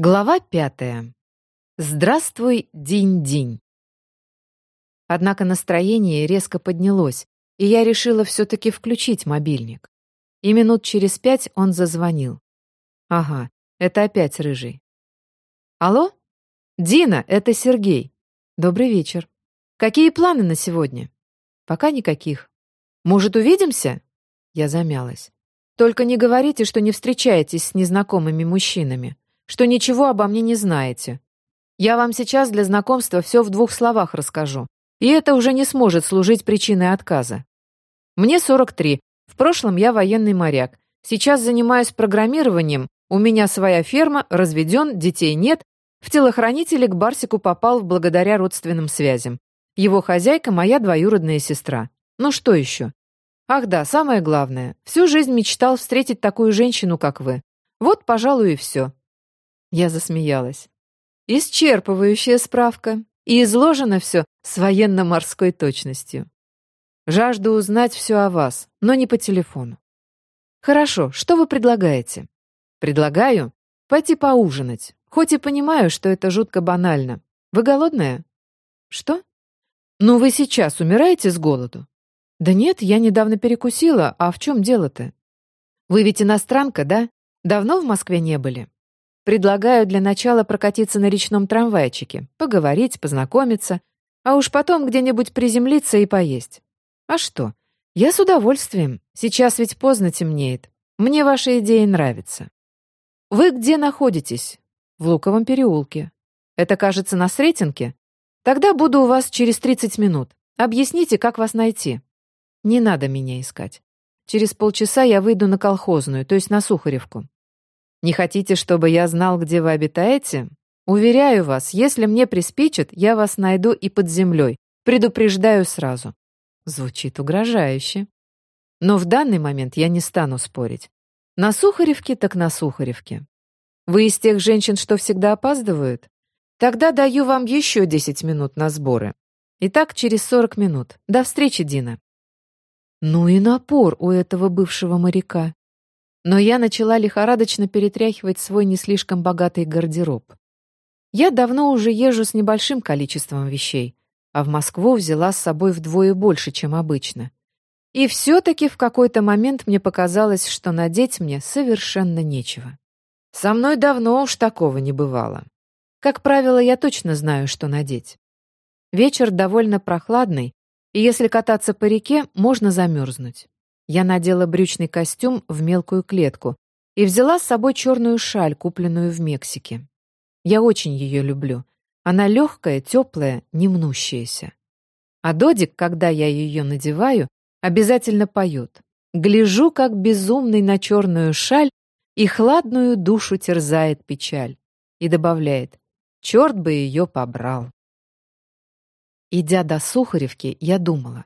Глава пятая. Здравствуй, день-день. Однако настроение резко поднялось, и я решила все-таки включить мобильник. И минут через пять он зазвонил. Ага, это опять рыжий. Алло? Дина, это Сергей. Добрый вечер. Какие планы на сегодня? Пока никаких. Может, увидимся? Я замялась. Только не говорите, что не встречаетесь с незнакомыми мужчинами что ничего обо мне не знаете. Я вам сейчас для знакомства все в двух словах расскажу, и это уже не сможет служить причиной отказа. Мне 43, в прошлом я военный моряк, сейчас занимаюсь программированием, у меня своя ферма, разведен, детей нет, в телохранители к Барсику попал благодаря родственным связям. Его хозяйка – моя двоюродная сестра. Ну что еще? Ах да, самое главное. Всю жизнь мечтал встретить такую женщину, как вы. Вот, пожалуй, и все. Я засмеялась. Исчерпывающая справка. И изложено все с военно-морской точностью. Жажду узнать все о вас, но не по телефону. Хорошо, что вы предлагаете? Предлагаю пойти поужинать. Хоть и понимаю, что это жутко банально. Вы голодная? Что? Ну вы сейчас умираете с голоду? Да нет, я недавно перекусила, а в чем дело-то? Вы ведь иностранка, да? Давно в Москве не были? Предлагаю для начала прокатиться на речном трамвайчике, поговорить, познакомиться, а уж потом где-нибудь приземлиться и поесть. А что? Я с удовольствием. Сейчас ведь поздно темнеет. Мне ваша идея нравится. Вы где находитесь? В Луковом переулке. Это, кажется, на Сретенке? Тогда буду у вас через 30 минут. Объясните, как вас найти. Не надо меня искать. Через полчаса я выйду на колхозную, то есть на Сухаревку. Не хотите, чтобы я знал, где вы обитаете? Уверяю вас, если мне приспичит, я вас найду и под землей. Предупреждаю сразу. Звучит угрожающе. Но в данный момент я не стану спорить. На Сухаревке так на Сухаревке. Вы из тех женщин, что всегда опаздывают? Тогда даю вам еще 10 минут на сборы. Итак, через 40 минут. До встречи, Дина. Ну и напор у этого бывшего моряка. Но я начала лихорадочно перетряхивать свой не слишком богатый гардероб. Я давно уже езжу с небольшим количеством вещей, а в Москву взяла с собой вдвое больше, чем обычно. И все-таки в какой-то момент мне показалось, что надеть мне совершенно нечего. Со мной давно уж такого не бывало. Как правило, я точно знаю, что надеть. Вечер довольно прохладный, и если кататься по реке, можно замерзнуть. Я надела брючный костюм в мелкую клетку и взяла с собой черную шаль, купленную в Мексике. Я очень ее люблю. Она легкая, теплая, не мнущаяся. А Додик, когда я ее надеваю, обязательно поет. Гляжу, как безумный на черную шаль, и хладную душу терзает печаль. И добавляет, черт бы ее побрал. Идя до Сухаревки, я думала,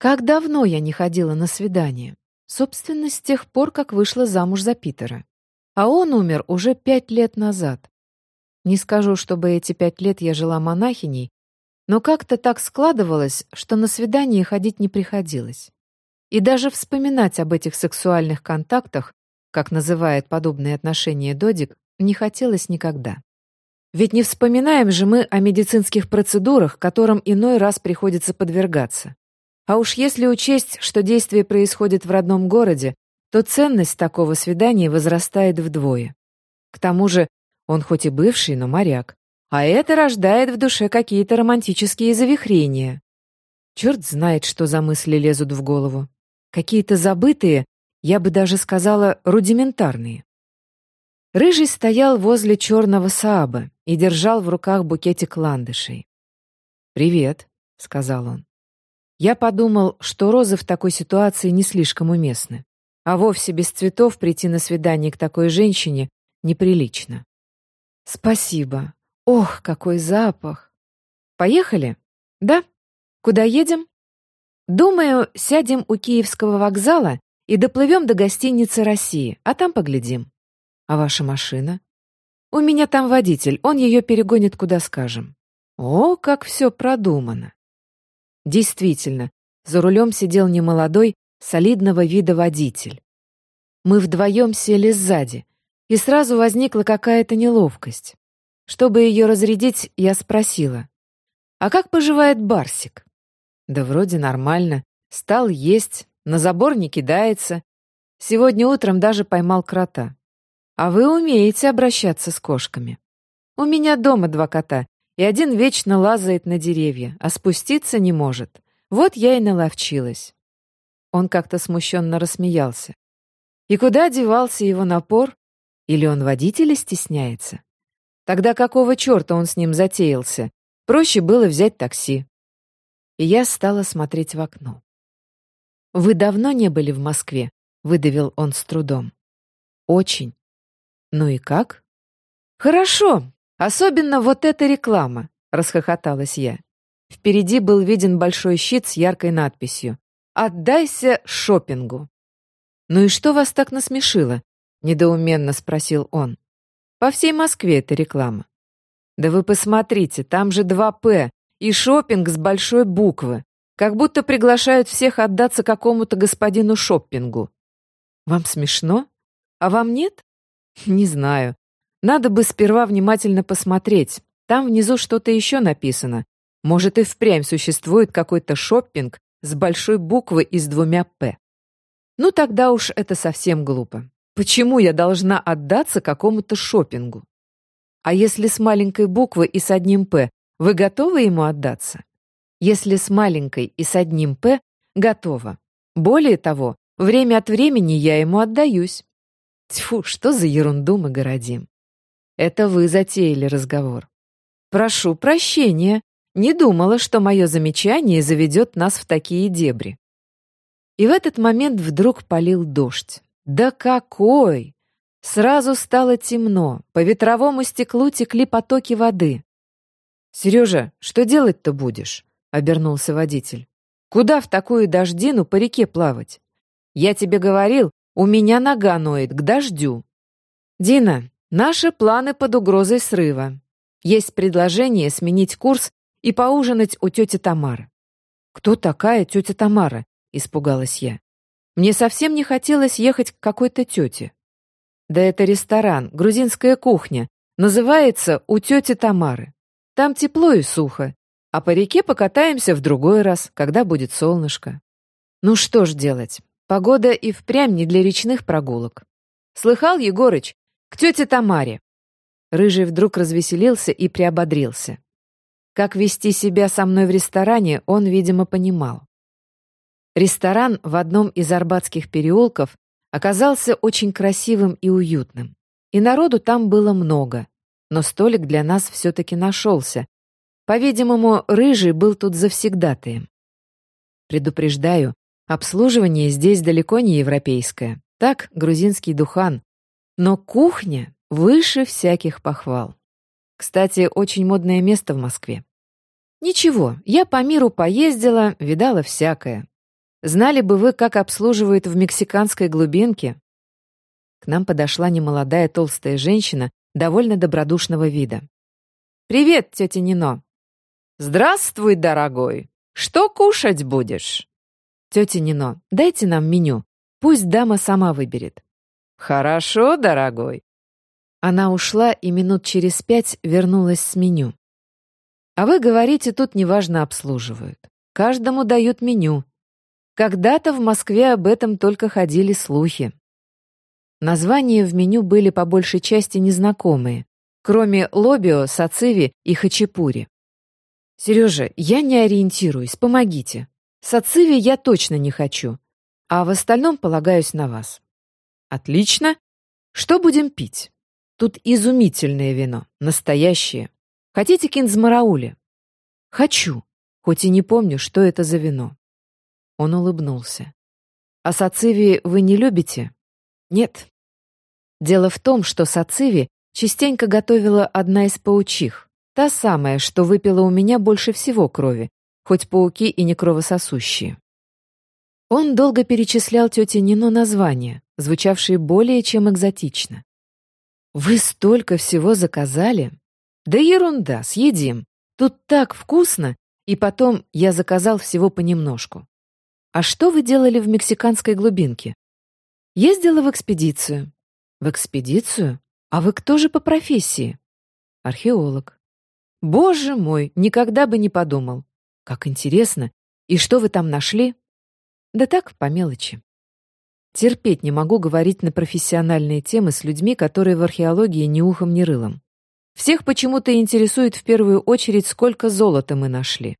как давно я не ходила на свидание? Собственно, с тех пор, как вышла замуж за Питера. А он умер уже пять лет назад. Не скажу, чтобы эти пять лет я жила монахиней, но как-то так складывалось, что на свидание ходить не приходилось. И даже вспоминать об этих сексуальных контактах, как называет подобные отношения Додик, не хотелось никогда. Ведь не вспоминаем же мы о медицинских процедурах, которым иной раз приходится подвергаться. А уж если учесть, что действие происходит в родном городе, то ценность такого свидания возрастает вдвое. К тому же он хоть и бывший, но моряк. А это рождает в душе какие-то романтические завихрения. Черт знает, что за мысли лезут в голову. Какие-то забытые, я бы даже сказала, рудиментарные. Рыжий стоял возле черного Сааба и держал в руках букетик ландышей. «Привет», — сказал он. Я подумал, что розы в такой ситуации не слишком уместны, а вовсе без цветов прийти на свидание к такой женщине неприлично. Спасибо. Ох, какой запах. Поехали? Да? Куда едем? Думаю, сядем у Киевского вокзала и доплывем до гостиницы России, а там поглядим. А ваша машина? У меня там водитель, он ее перегонит куда скажем. О, как все продумано. Действительно, за рулем сидел немолодой, солидного вида водитель. Мы вдвоем сели сзади, И сразу возникла какая-то неловкость. Чтобы ее разрядить, я спросила. «А как поживает Барсик?» «Да вроде нормально. Стал есть, на забор не кидается. Сегодня утром даже поймал крота. А вы умеете обращаться с кошками. У меня дома два кота, и один вечно лазает на деревья, а спуститься не может. Вот я и наловчилась». Он как-то смущенно рассмеялся. И куда девался его напор? Или он водителя стесняется? Тогда какого черта он с ним затеялся? Проще было взять такси. И я стала смотреть в окно. «Вы давно не были в Москве?» — выдавил он с трудом. «Очень. Ну и как?» «Хорошо. Особенно вот эта реклама», — расхохоталась я. Впереди был виден большой щит с яркой надписью «Отдайся шопингу». «Ну и что вас так насмешило?» — недоуменно спросил он. По всей Москве эта реклама. Да вы посмотрите, там же два «П» и шопинг с большой буквы. Как будто приглашают всех отдаться какому-то господину шоппингу. Вам смешно? А вам нет? Не знаю. Надо бы сперва внимательно посмотреть. Там внизу что-то еще написано. Может, и впрямь существует какой-то шоппинг с большой буквы и с двумя «П». Ну, тогда уж это совсем глупо. Почему я должна отдаться какому-то шопингу? А если с маленькой буквы и с одним «П», вы готовы ему отдаться? Если с маленькой и с одним «П», готова. Более того, время от времени я ему отдаюсь. Тьфу, что за ерунду мы городим. Это вы затеяли разговор. Прошу прощения, не думала, что мое замечание заведет нас в такие дебри. И в этот момент вдруг полил дождь. Да какой! Сразу стало темно, по ветровому стеклу текли потоки воды. «Сережа, что делать-то будешь?» — обернулся водитель. «Куда в такую дождину по реке плавать? Я тебе говорил, у меня нога ноет к дождю». «Дина, наши планы под угрозой срыва. Есть предложение сменить курс и поужинать у тети Тамары». «Кто такая тетя Тамара?» — испугалась я. Мне совсем не хотелось ехать к какой-то тете. Да это ресторан, грузинская кухня. Называется «У тети Тамары». Там тепло и сухо. А по реке покатаемся в другой раз, когда будет солнышко. Ну что ж делать? Погода и впрямь не для речных прогулок. Слыхал, Егорыч? К тете Тамаре. Рыжий вдруг развеселился и приободрился. Как вести себя со мной в ресторане, он, видимо, понимал. Ресторан в одном из арбатских переулков оказался очень красивым и уютным. И народу там было много, но столик для нас все-таки нашелся. По-видимому, Рыжий был тут завсегдатаем. Предупреждаю, обслуживание здесь далеко не европейское. Так, грузинский духан. Но кухня выше всяких похвал. Кстати, очень модное место в Москве. Ничего, я по миру поездила, видала всякое. Знали бы вы, как обслуживают в мексиканской глубинке?» К нам подошла немолодая толстая женщина довольно добродушного вида. «Привет, тетя Нино!» «Здравствуй, дорогой! Что кушать будешь?» «Тетя Нино, дайте нам меню. Пусть дама сама выберет». «Хорошо, дорогой». Она ушла и минут через пять вернулась с меню. «А вы говорите, тут неважно обслуживают. Каждому дают меню, когда-то в Москве об этом только ходили слухи. Названия в меню были по большей части незнакомые, кроме лобио, сациви и хачапури. «Сережа, я не ориентируюсь, помогите. Сациви я точно не хочу, а в остальном полагаюсь на вас». «Отлично. Что будем пить? Тут изумительное вино, настоящее. Хотите кинзмараули?» «Хочу, хоть и не помню, что это за вино». Он улыбнулся. «А сациви вы не любите?» «Нет». Дело в том, что сациви частенько готовила одна из паучих, та самая, что выпила у меня больше всего крови, хоть пауки и не кровососущие. Он долго перечислял тете Нино названия, звучавшие более чем экзотично. «Вы столько всего заказали?» «Да ерунда, съедим. Тут так вкусно, и потом я заказал всего понемножку. «А что вы делали в мексиканской глубинке?» «Ездила в экспедицию. В экспедицию? А вы кто же по профессии? Археолог. Боже мой, никогда бы не подумал. Как интересно. И что вы там нашли? Да так, по мелочи. Терпеть не могу говорить на профессиональные темы с людьми, которые в археологии ни ухом, ни рылом. Всех почему-то интересует в первую очередь, сколько золота мы нашли.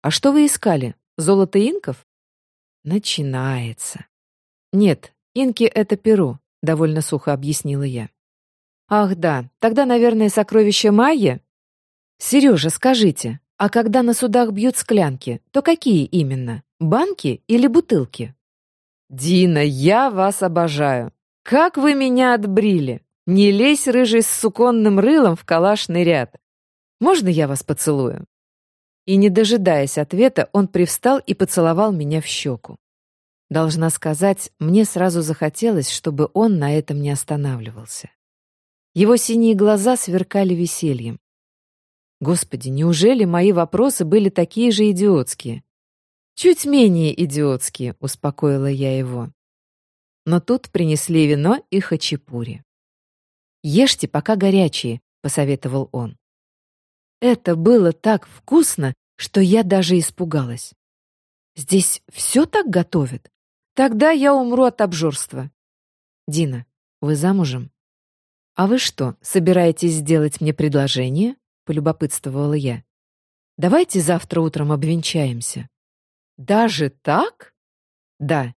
А что вы искали? Золото инков? Начинается. Нет, инки — это Перу, довольно сухо объяснила я. Ах да, тогда, наверное, сокровища майя? Сережа, скажите, а когда на судах бьют склянки, то какие именно? Банки или бутылки? Дина, я вас обожаю. Как вы меня отбрили! Не лезь, рыжий, с суконным рылом в калашный ряд. Можно я вас поцелую? И, не дожидаясь ответа, он привстал и поцеловал меня в щеку. Должна сказать, мне сразу захотелось, чтобы он на этом не останавливался. Его синие глаза сверкали весельем. Господи, неужели мои вопросы были такие же идиотские? Чуть менее идиотские, успокоила я его. Но тут принесли вино и хачапури. «Ешьте, пока горячие», — посоветовал он. Это было так вкусно, что я даже испугалась. Здесь все так готовят? Тогда я умру от обжорства. Дина, вы замужем? «А вы что, собираетесь сделать мне предложение?» — полюбопытствовала я. «Давайте завтра утром обвенчаемся». «Даже так?» «Да.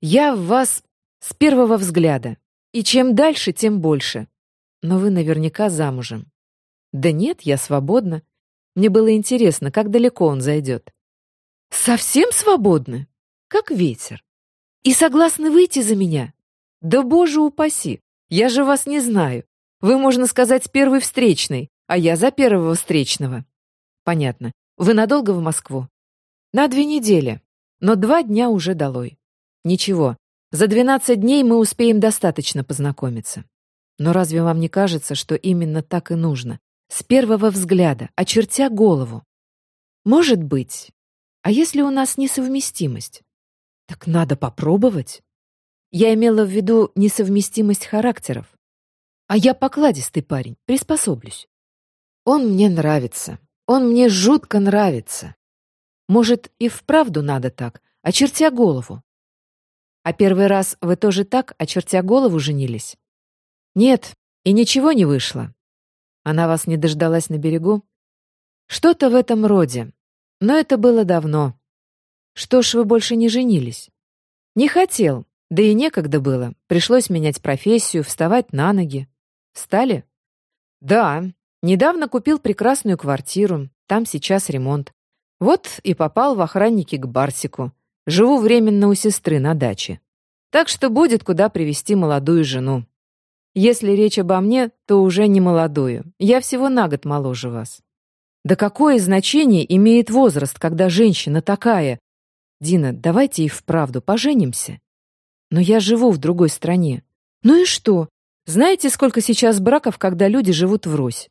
Я в вас с первого взгляда. И чем дальше, тем больше. Но вы наверняка замужем». «Да нет, я свободна. Мне было интересно, как далеко он зайдет». «Совсем свободны? Как ветер. И согласны выйти за меня? Да боже упаси! Я же вас не знаю. Вы, можно сказать, первый встречный, а я за первого встречного. Понятно. Вы надолго в Москву? На две недели. Но два дня уже долой. Ничего. За двенадцать дней мы успеем достаточно познакомиться. Но разве вам не кажется, что именно так и нужно? С первого взгляда, очертя голову. Может быть. А если у нас несовместимость? Так надо попробовать. Я имела в виду несовместимость характеров. А я покладистый парень, приспособлюсь. Он мне нравится. Он мне жутко нравится. Может, и вправду надо так, очертя голову. А первый раз вы тоже так, очертя голову, женились? Нет, и ничего не вышло. Она вас не дождалась на берегу? Что-то в этом роде. Но это было давно. Что ж вы больше не женились? Не хотел, да и некогда было. Пришлось менять профессию, вставать на ноги. Встали? Да. Недавно купил прекрасную квартиру. Там сейчас ремонт. Вот и попал в охранники к Барсику. Живу временно у сестры на даче. Так что будет куда привести молодую жену. Если речь обо мне, то уже не молодую. Я всего на год моложе вас. Да какое значение имеет возраст, когда женщина такая? Дина, давайте и вправду поженимся. Но я живу в другой стране. Ну и что? Знаете, сколько сейчас браков, когда люди живут врозь?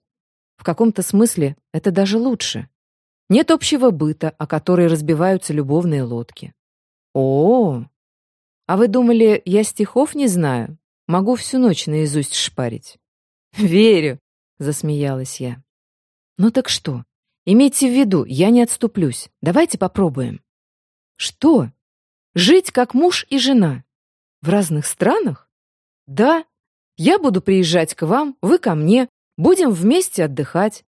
В каком-то смысле это даже лучше. Нет общего быта, о который разбиваются любовные лодки. О, -о, -о. А вы думали, я стихов не знаю? Могу всю ночь наизусть шпарить. Верю, засмеялась я. Ну так что? Имейте в виду, я не отступлюсь. Давайте попробуем. Что? Жить как муж и жена. В разных странах? Да. Я буду приезжать к вам, вы ко мне, будем вместе отдыхать.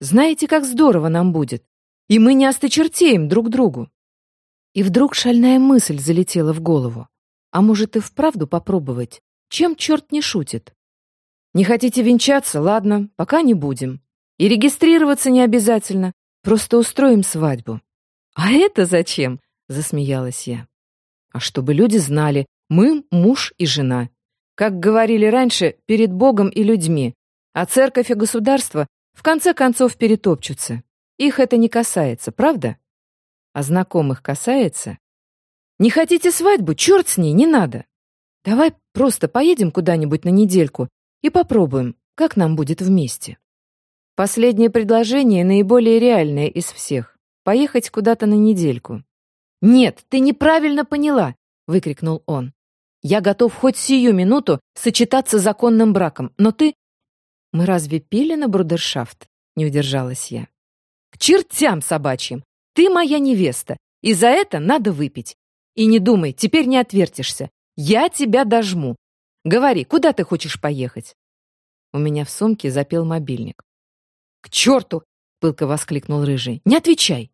Знаете, как здорово нам будет. И мы не осточертеем друг другу. И вдруг шальная мысль залетела в голову. А может и вправду попробовать? Чем черт не шутит? Не хотите венчаться? Ладно, пока не будем. И регистрироваться не обязательно. Просто устроим свадьбу. А это зачем? Засмеялась я. А чтобы люди знали, мы муж и жена. Как говорили раньше, перед Богом и людьми. А церковь и государство в конце концов перетопчутся. Их это не касается, правда? А знакомых касается? Не хотите свадьбу? Черт с ней, не надо. Давай просто поедем куда-нибудь на недельку и попробуем, как нам будет вместе. Последнее предложение наиболее реальное из всех. Поехать куда-то на недельку. «Нет, ты неправильно поняла!» — выкрикнул он. Я готов хоть сию минуту сочетаться законным браком, но ты... Мы разве пили на брудершафт? Не удержалась я. К чертям собачьим! Ты моя невеста, и за это надо выпить. И не думай, теперь не отвертишься. Я тебя дожму. Говори, куда ты хочешь поехать? У меня в сумке запел мобильник. «К черту!» — пылко воскликнул Рыжий. «Не отвечай!»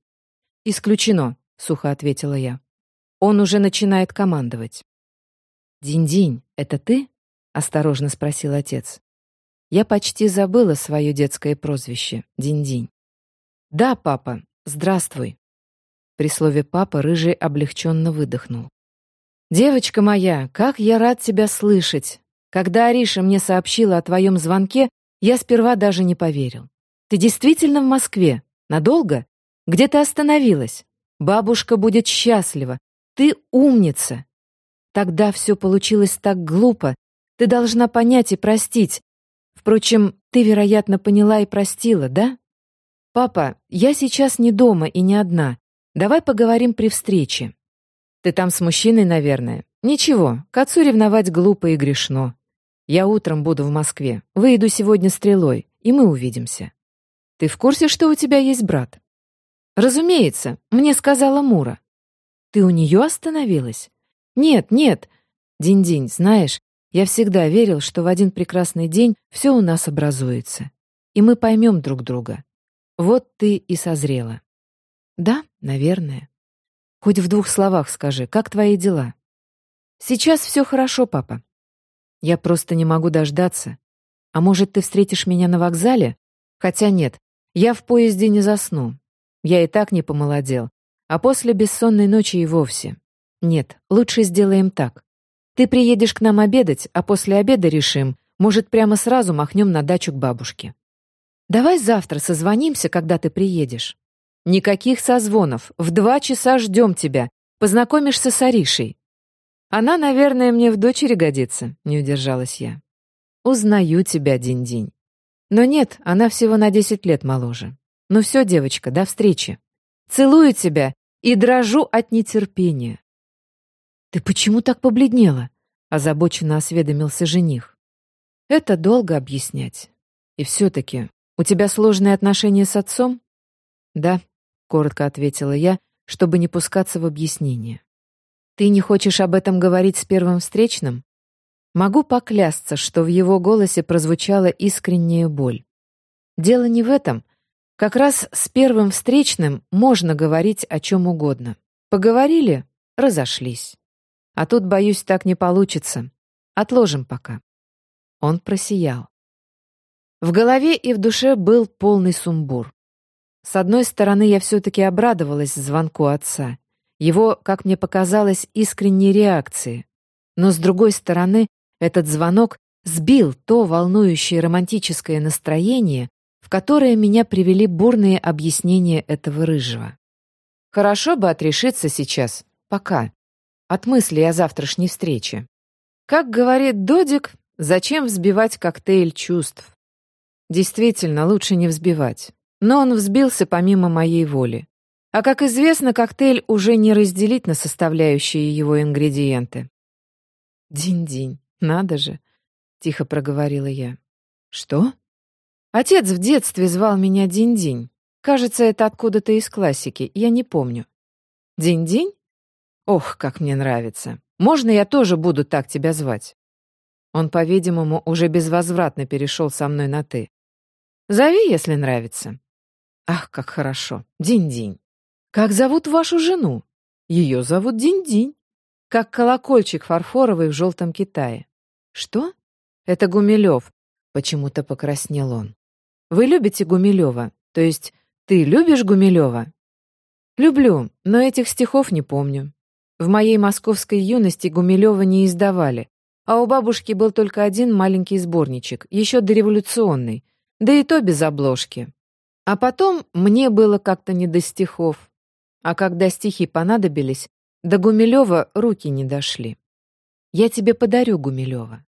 «Исключено», — сухо ответила я. «Он уже начинает командовать». «Динь-динь, это ты?» — осторожно спросил отец. Я почти забыла свое детское прозвище — Динь-динь. «Да, папа, здравствуй». При слове «папа» Рыжий облегченно выдохнул. «Девочка моя, как я рад тебя слышать! Когда Ариша мне сообщила о твоем звонке, я сперва даже не поверил. Ты действительно в Москве? Надолго? Где ты остановилась? Бабушка будет счастлива. Ты умница. Тогда все получилось так глупо. Ты должна понять и простить. Впрочем, ты, вероятно, поняла и простила, да? Папа, я сейчас не дома и не одна. Давай поговорим при встрече. Ты там с мужчиной, наверное. Ничего, к отцу ревновать глупо и грешно. Я утром буду в Москве. Выйду сегодня стрелой, и мы увидимся. Ты в курсе, что у тебя есть брат? Разумеется, мне сказала Мура. Ты у нее остановилась? Нет, нет. Динь-динь, знаешь, я всегда верил, что в один прекрасный день все у нас образуется. И мы поймем друг друга. Вот ты и созрела. Да, наверное. Хоть в двух словах скажи, как твои дела? Сейчас все хорошо, папа. Я просто не могу дождаться. А может, ты встретишь меня на вокзале? Хотя нет, я в поезде не засну. Я и так не помолодел. А после бессонной ночи и вовсе. Нет, лучше сделаем так. Ты приедешь к нам обедать, а после обеда решим, может, прямо сразу махнем на дачу к бабушке. Давай завтра созвонимся, когда ты приедешь. Никаких созвонов. В два часа ждем тебя. Познакомишься с Аришей. Она, наверное, мне в дочери годится, не удержалась я. Узнаю тебя, Динь-Динь. Но нет, она всего на десять лет моложе. Ну все, девочка, до встречи. Целую тебя и дрожу от нетерпения. Ты почему так побледнела? Озабоченно осведомился жених. Это долго объяснять. И все-таки, у тебя сложные отношения с отцом? Да, коротко ответила я, чтобы не пускаться в объяснение. Ты не хочешь об этом говорить с первым встречным? Могу поклясться, что в его голосе прозвучала искренняя боль. Дело не в этом. Как раз с первым встречным можно говорить о чем угодно. Поговорили — разошлись. А тут, боюсь, так не получится. Отложим пока. Он просиял. В голове и в душе был полный сумбур. С одной стороны, я все-таки обрадовалась звонку отца его, как мне показалось, искренней реакции. Но, с другой стороны, этот звонок сбил то волнующее романтическое настроение, в которое меня привели бурные объяснения этого рыжего. Хорошо бы отрешиться сейчас, пока, от мысли о завтрашней встрече. Как говорит Додик, зачем взбивать коктейль чувств? Действительно, лучше не взбивать. Но он взбился помимо моей воли. А как известно, коктейль уже не разделить на составляющие его ингредиенты. «Динь-динь, надо же!» — тихо проговорила я. «Что?» «Отец в детстве звал меня Динь-динь. Кажется, это откуда-то из классики, я не помню». «Динь-динь? Ох, как мне нравится. Можно я тоже буду так тебя звать?» Он, по-видимому, уже безвозвратно перешел со мной на «ты». «Зови, если нравится». «Ах, как хорошо. Динь-динь». «Как зовут вашу жену?» «Ее зовут Динь-Динь». «Как колокольчик фарфоровый в желтом Китае». «Что?» «Это Гумилев», — почему-то покраснел он. «Вы любите Гумилева? То есть ты любишь Гумилева?» «Люблю, но этих стихов не помню. В моей московской юности Гумилева не издавали, а у бабушки был только один маленький сборничек, еще дореволюционный, да и то без обложки. А потом мне было как-то не до стихов. А когда стихи понадобились, до Гумилева руки не дошли. Я тебе подарю Гумилева.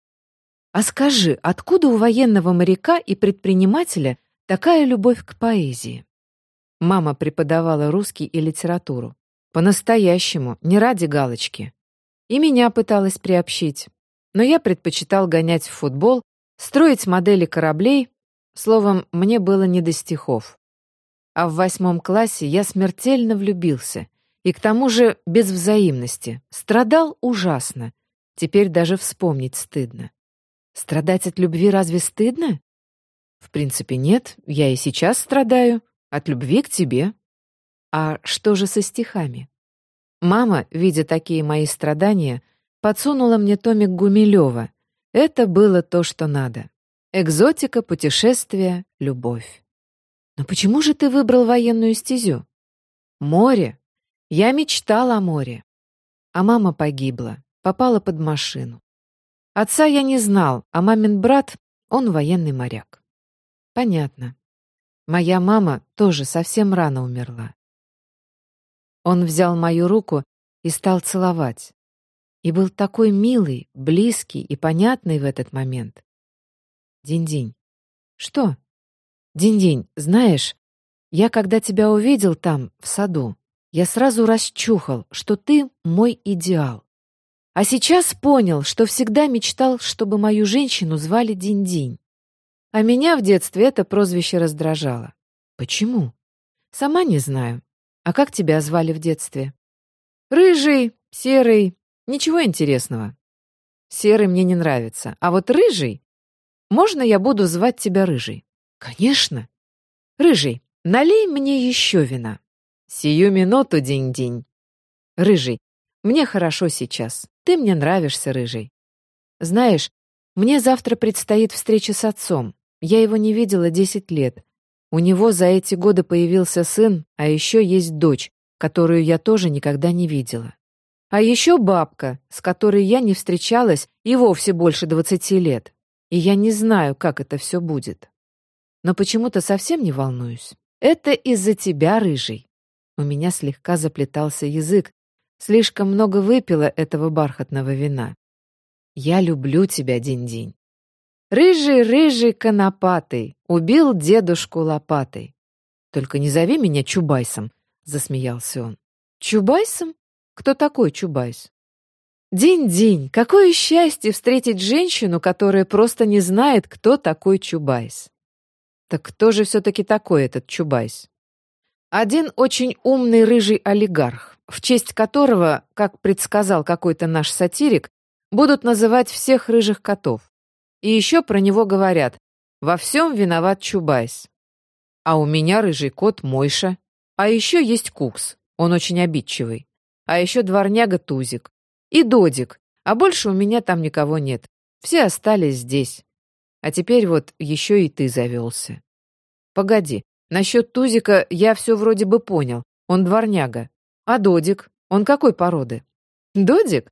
А скажи, откуда у военного моряка и предпринимателя такая любовь к поэзии? Мама преподавала русский и литературу. По-настоящему, не ради галочки. И меня пыталась приобщить. Но я предпочитал гонять в футбол, строить модели кораблей, словом, мне было не до стихов. А в восьмом классе я смертельно влюбился. И к тому же без взаимности. Страдал ужасно. Теперь даже вспомнить стыдно. Страдать от любви разве стыдно? В принципе, нет. Я и сейчас страдаю. От любви к тебе. А что же со стихами? Мама, видя такие мои страдания, подсунула мне томик Гумилева. Это было то, что надо. Экзотика, путешествия, любовь. Но почему же ты выбрал военную стезю? Море. Я мечтал о море. А мама погибла, попала под машину. Отца я не знал, а мамин брат, он военный моряк. Понятно. Моя мама тоже совсем рано умерла. Он взял мою руку и стал целовать. И был такой милый, близкий и понятный в этот момент. Динь-динь. Что? Динь-динь, знаешь, я когда тебя увидел там, в саду, я сразу расчухал, что ты мой идеал. А сейчас понял, что всегда мечтал, чтобы мою женщину звали Динь-динь. А меня в детстве это прозвище раздражало. Почему? Сама не знаю. А как тебя звали в детстве? Рыжий, серый, ничего интересного. Серый мне не нравится, а вот рыжий... Можно я буду звать тебя рыжий? Конечно. Рыжий, налей мне еще вина. Сию минуту, день-день. Рыжий, мне хорошо сейчас. Ты мне нравишься, рыжий. Знаешь, мне завтра предстоит встреча с отцом. Я его не видела десять лет. У него за эти годы появился сын, а еще есть дочь, которую я тоже никогда не видела. А еще бабка, с которой я не встречалась и вовсе больше двадцати лет. И я не знаю, как это все будет. Но почему-то совсем не волнуюсь. Это из-за тебя, рыжий. У меня слегка заплетался язык. Слишком много выпила этого бархатного вина. Я люблю тебя, день-день. Рыжий, рыжий, конопатый, убил дедушку лопатой. Только не зови меня Чубайсом, засмеялся он. Чубайсом? Кто такой Чубайс? День-день, какое счастье встретить женщину, которая просто не знает, кто такой Чубайс. Так кто же все-таки такой этот Чубайс? Один очень умный рыжий олигарх, в честь которого, как предсказал какой-то наш сатирик, будут называть всех рыжих котов. И еще про него говорят «Во всем виноват Чубайс». А у меня рыжий кот Мойша. А еще есть Кукс, он очень обидчивый. А еще дворняга Тузик. И Додик, а больше у меня там никого нет. Все остались здесь. А теперь вот еще и ты завелся. Погоди, насчет Тузика я все вроде бы понял. Он дворняга. А Додик? Он какой породы? Додик?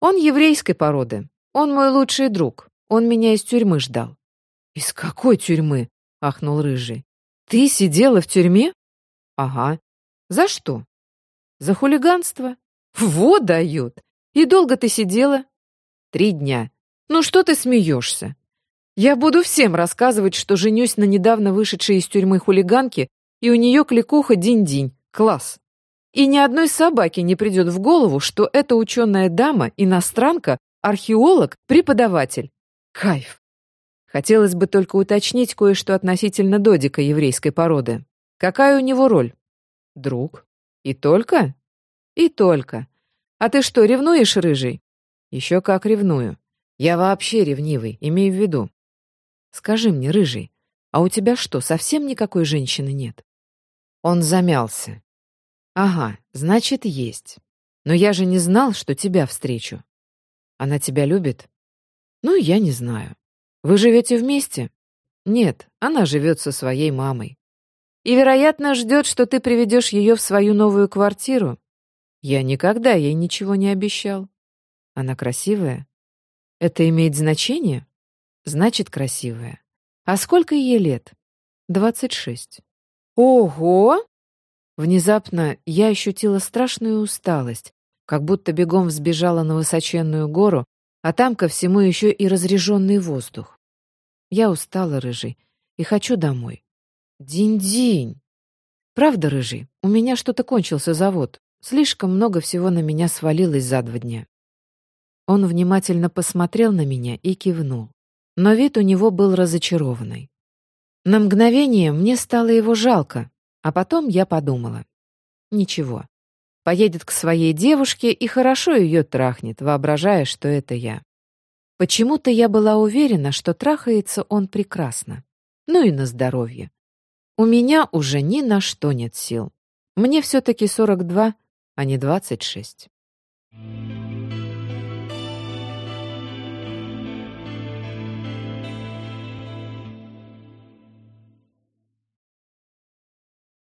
Он еврейской породы. Он мой лучший друг. Он меня из тюрьмы ждал». «Из какой тюрьмы?» — ахнул Рыжий. «Ты сидела в тюрьме?» «Ага. За что?» «За хулиганство». «Вот дают! И долго ты сидела?» «Три дня. Ну что ты смеешься?» «Я буду всем рассказывать, что женюсь на недавно вышедшей из тюрьмы хулиганке, и у нее кликуха динь-динь. Класс!» И ни одной собаке не придет в голову, что эта ученая дама, иностранка, археолог, преподаватель. Кайф. Хотелось бы только уточнить кое-что относительно Додика еврейской породы. Какая у него роль? Друг. И только? И только. А ты что, ревнуешь, рыжий? Еще как ревную. Я вообще ревнивый, имею в виду. Скажи мне, рыжий, а у тебя что, совсем никакой женщины нет? Он замялся. Ага, значит, есть. Но я же не знал, что тебя встречу. Она тебя любит? Ну, я не знаю. Вы живете вместе? Нет, она живет со своей мамой. И, вероятно, ждет, что ты приведешь ее в свою новую квартиру. Я никогда ей ничего не обещал. Она красивая? Это имеет значение? Значит, красивая. А сколько ей лет? Двадцать шесть. Ого! Внезапно я ощутила страшную усталость, как будто бегом взбежала на высоченную гору, а там ко всему еще и разреженный воздух. Я устала, Рыжий, и хочу домой. Динь-динь! Правда, Рыжий, у меня что-то кончился завод. Слишком много всего на меня свалилось за два дня. Он внимательно посмотрел на меня и кивнул. Но вид у него был разочарованный. На мгновение мне стало его жалко, а потом я подумала. Ничего. Поедет к своей девушке и хорошо ее трахнет, воображая, что это я. Почему-то я была уверена, что трахается он прекрасно. Ну и на здоровье. У меня уже ни на что нет сил. Мне все-таки 42, а не 26.